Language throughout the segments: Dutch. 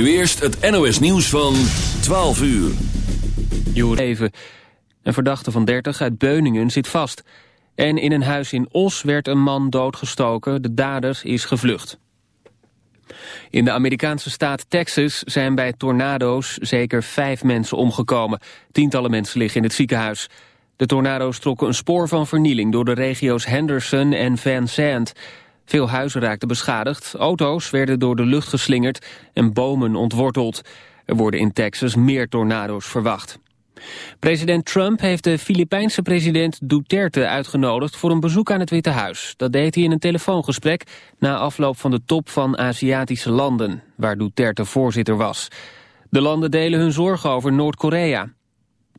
Nu eerst het NOS nieuws van 12 uur. Even. Een verdachte van 30 uit Beuningen zit vast. En in een huis in Os werd een man doodgestoken. De dader is gevlucht. In de Amerikaanse staat Texas zijn bij tornado's zeker vijf mensen omgekomen. Tientallen mensen liggen in het ziekenhuis. De tornado's trokken een spoor van vernieling door de regio's Henderson en Van Zandt. Veel huizen raakten beschadigd, auto's werden door de lucht geslingerd en bomen ontworteld. Er worden in Texas meer tornado's verwacht. President Trump heeft de Filipijnse president Duterte uitgenodigd voor een bezoek aan het Witte Huis. Dat deed hij in een telefoongesprek na afloop van de top van Aziatische landen, waar Duterte voorzitter was. De landen delen hun zorgen over Noord-Korea.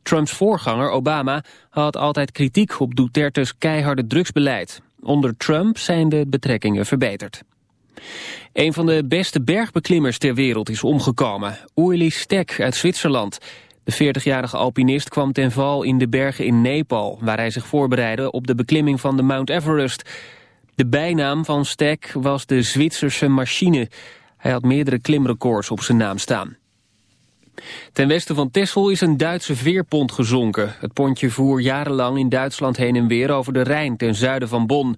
Trumps voorganger Obama had altijd kritiek op Dutertes keiharde drugsbeleid. Onder Trump zijn de betrekkingen verbeterd. Een van de beste bergbeklimmers ter wereld is omgekomen. Oerli Stek uit Zwitserland. De 40-jarige alpinist kwam ten val in de bergen in Nepal... waar hij zich voorbereidde op de beklimming van de Mount Everest. De bijnaam van Stek was de Zwitserse machine. Hij had meerdere klimrecords op zijn naam staan. Ten westen van Texel is een Duitse veerpont gezonken. Het pontje voer jarenlang in Duitsland heen en weer over de Rijn ten zuiden van Bonn.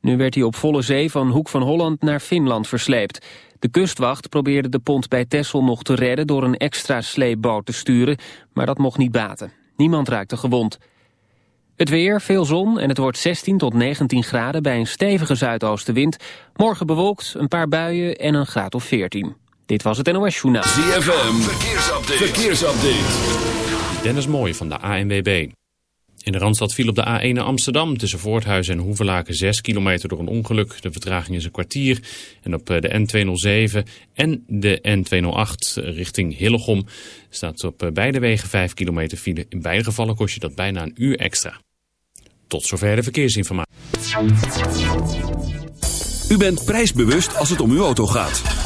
Nu werd hij op volle zee van Hoek van Holland naar Finland versleept. De kustwacht probeerde de pont bij Texel nog te redden door een extra sleepboot te sturen, maar dat mocht niet baten. Niemand raakte gewond. Het weer, veel zon en het wordt 16 tot 19 graden bij een stevige zuidoostenwind. Morgen bewolkt, een paar buien en een graad of 14. Dit was het NOS Journaal. ZFM, verkeersupdate. verkeersupdate. Dennis Mooij van de ANWB. In de Randstad viel op de A1 naar Amsterdam tussen Voorthuizen en Hoevelaken 6 kilometer door een ongeluk. De vertraging is een kwartier. En op eh, de N207 en de N208 richting Hillegom staat op eh, beide wegen 5 kilometer file. In beide gevallen kost je dat bijna een uur extra. Tot zover de verkeersinformatie. U bent prijsbewust als het om uw auto gaat.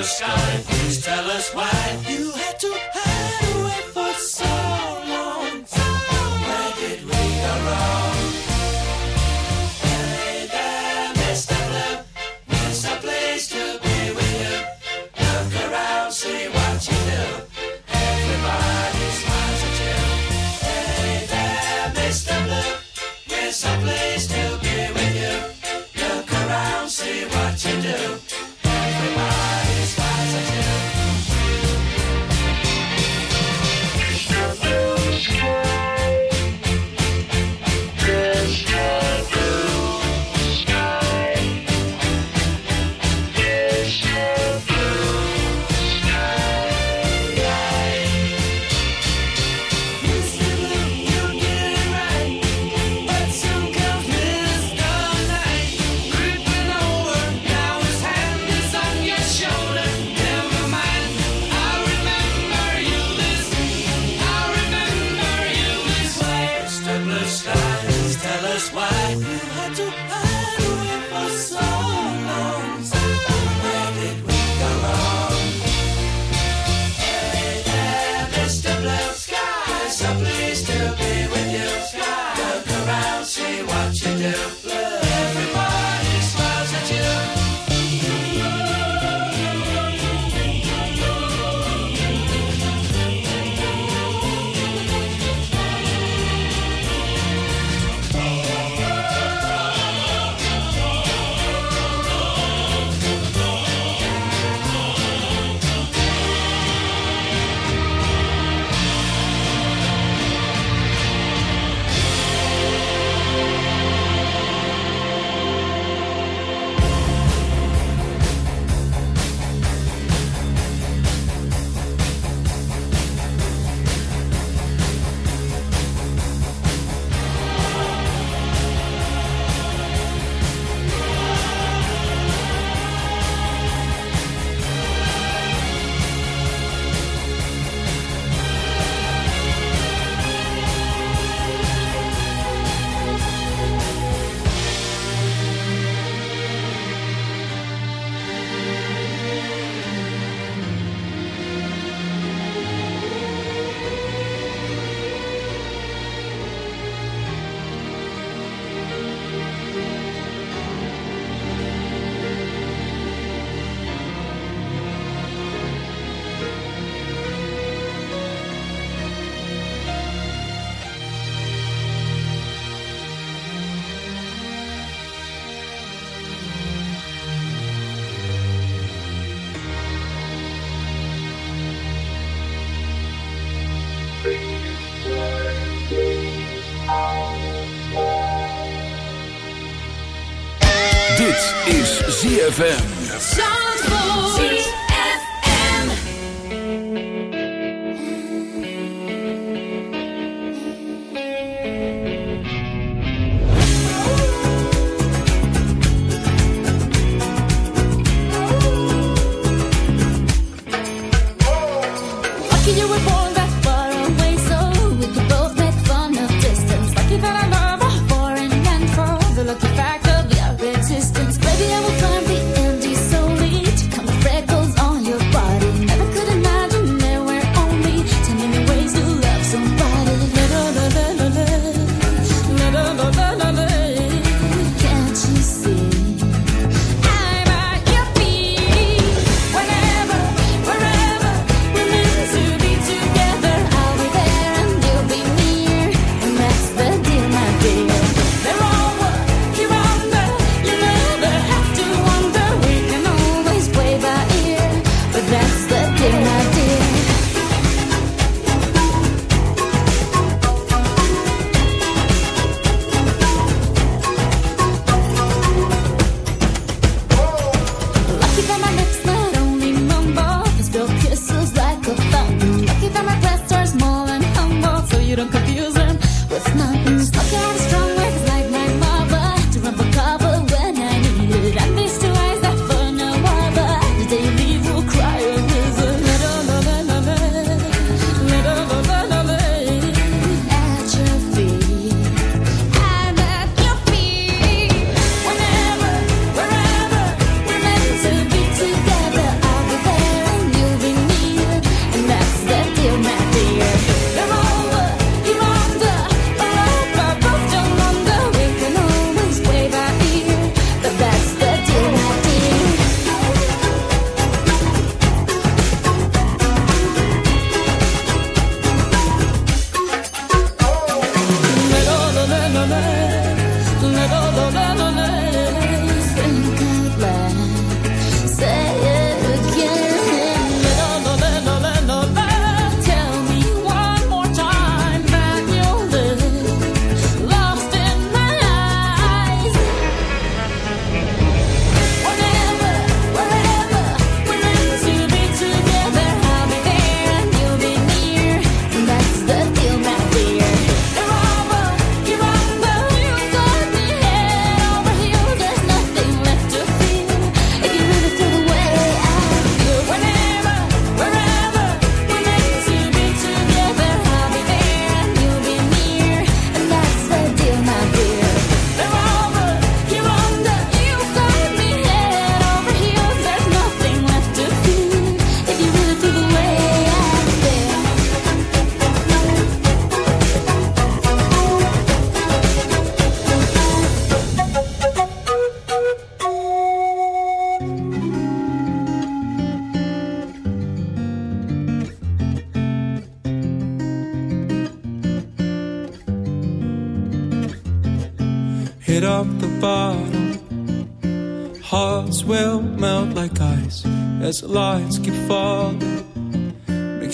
the sky. ZFM.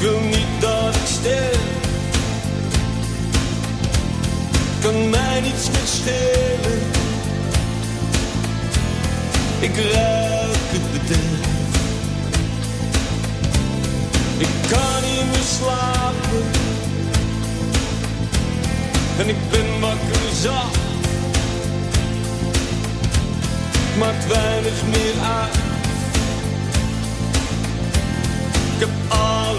Wil niet dat ik sterf. Kan mij niets meer. Ik ruik het bederf. Ik kan niet meer slapen. En ik ben wakker zat. maakt weinig meer uit. Ik heb alles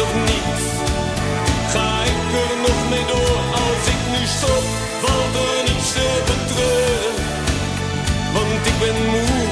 of niet? Ga ik er nog mee door? Als ik nu stop, valt er niets te betreuren. Want ik ben moe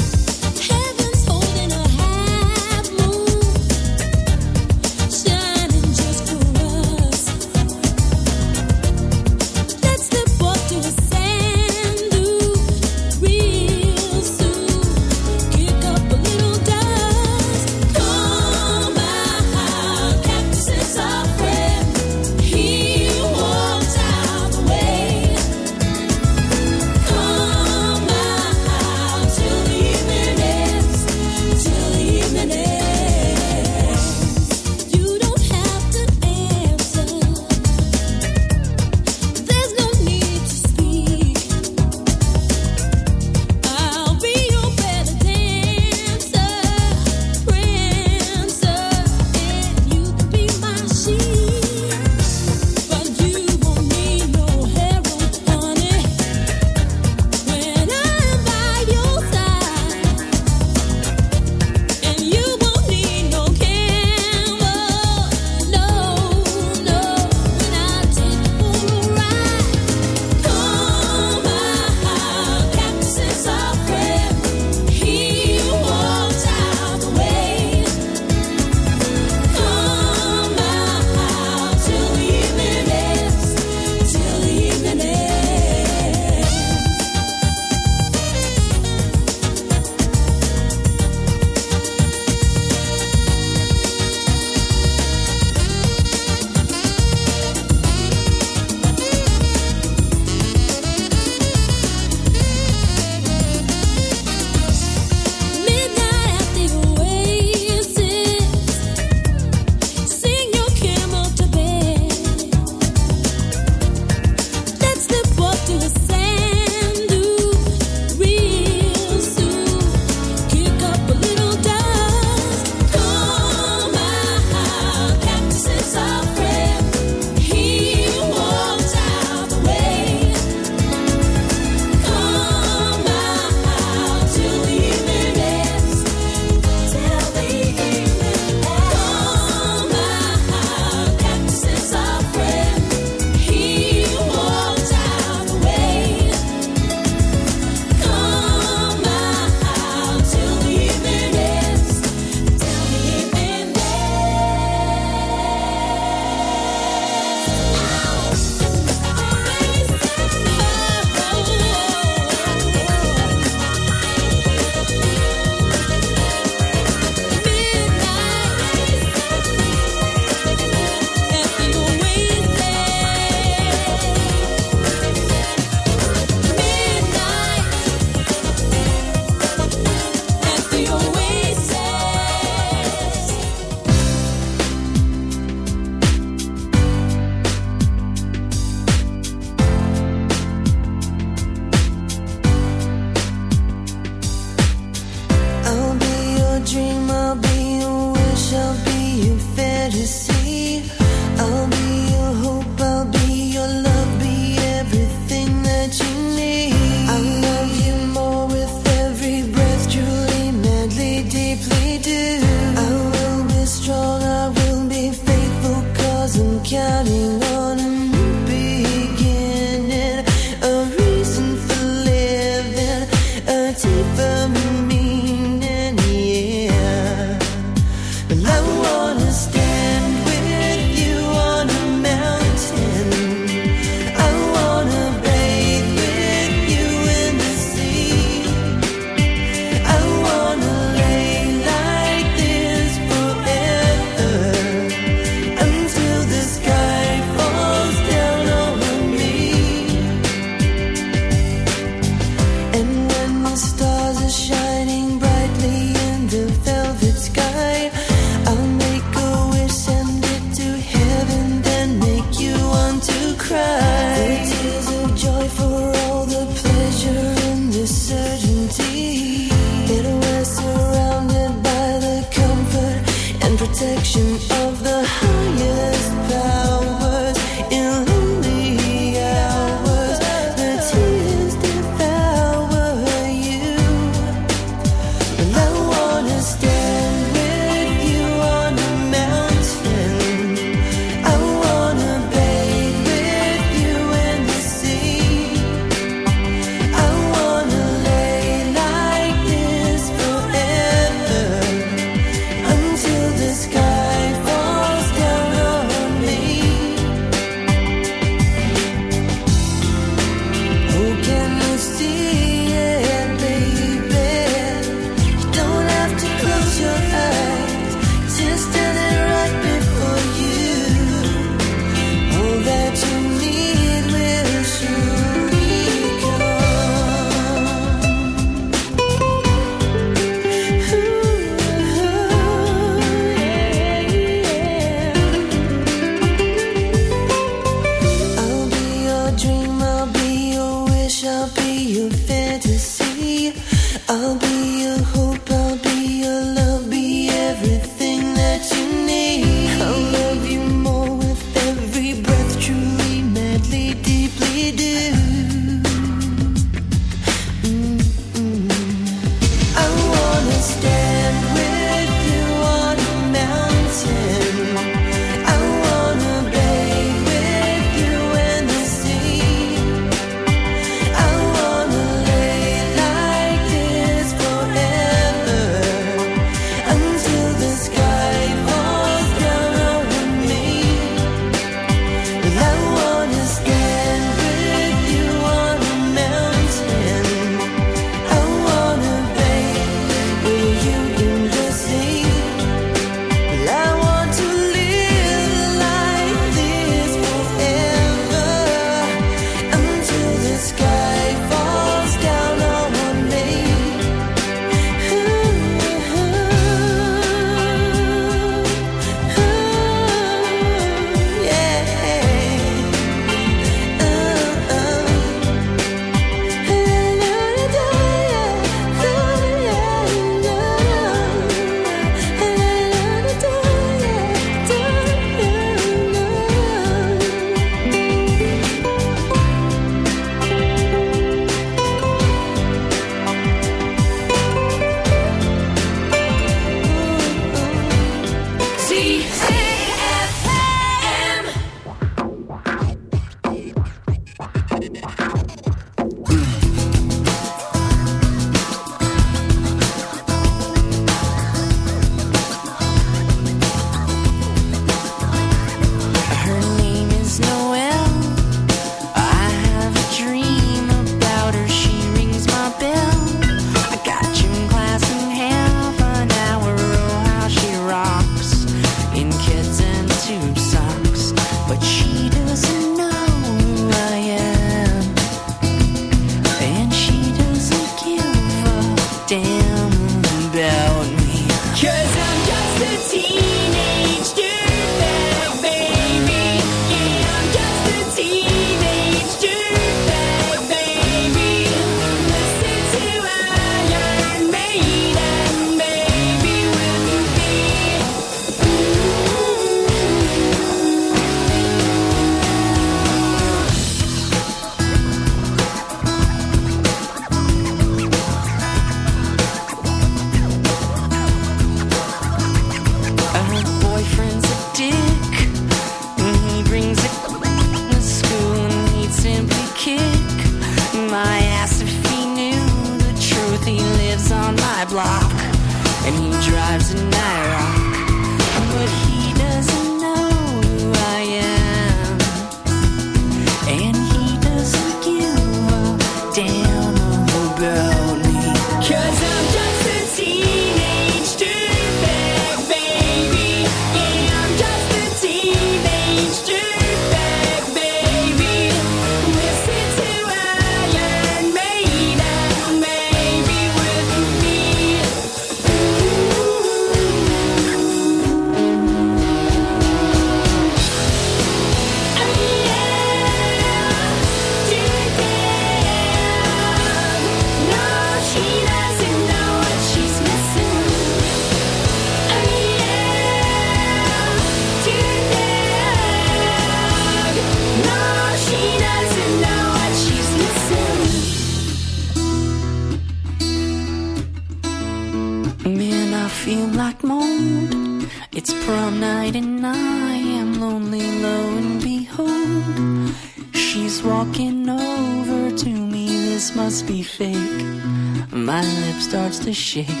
clichê.